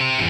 Bye.